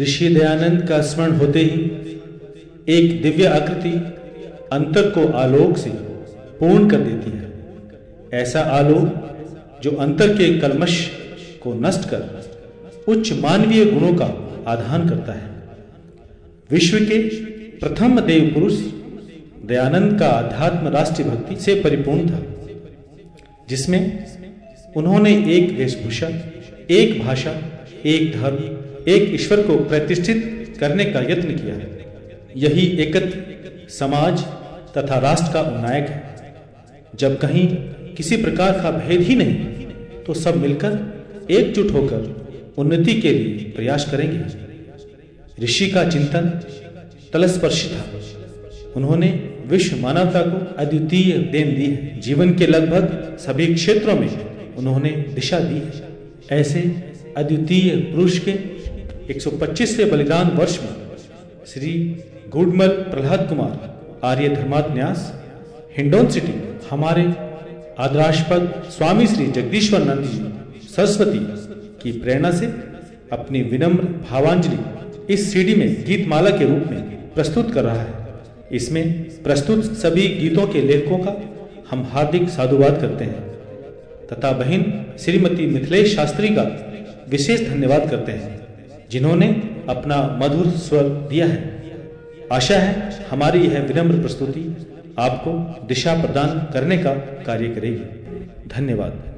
ऋषि दयानंद का स्मरण होते ही एक दिव्य आकृति अंतर को आलोक से पूर्ण कर देती है। ऐसा आलोक जो अंतर के कलमश को नष्ट कर उच्च मानवीय गुणों का आधान करता है। विश्व के प्रथम देव पुरुष दयानंद का अध्यात्म राष्ट्रीय भक्ति से परिपूर्ण था, जिसमें उन्होंने एक वेशभूषा, एक भाषा, एक धर्म एक ईश्वर को प्रतिष्ठित करने का यत्न किया यही एकत्र समाज तथा राष्ट्र का उन्नायक है। जब कहीं किसी प्रकार का भेद ही नहीं तो सब मिलकर एकजुट होकर उन्नति के लिए प्रयास करेंगे। ऋषि का चिंतन तलस्पर्शी था। उन्होंने विश्व मानवता को अद्वितीय देन दी है। जीवन के लगभग सभी क्षेत्रों में उन्होंने दिशा दी है। ऐसे अद्वितीय पुरुष के 125वें बलिदान वर्ष में श्री गुडमल प्रहलाद कुमार, आर्य धर्मात्न्यास हिंडोन सिटी, हमारे आदरास्पद स्वामी श्री जगदीश्वर नंद जी, सरस्वती की प्रेरणा से अपनी विनम्र भावांजलि इस सीडी में गीतमाला के रूप में प्रस्तुत कर रहा है। इसमें प्रस्तुत सभी गीतों के लेखकों का हम हार्दिक साधुवाद करते हैं तथा बहन श्रीमती मिथिलेश शास्त्री का विशेष धन्यवाद करते हैं। जिन्होंने अपना मधुर स्वर दिया है। आशा है हमारी यह विनम्र प्रस्तुति आपको दिशा प्रदान करने का कार्य करेगी। धन्यवाद।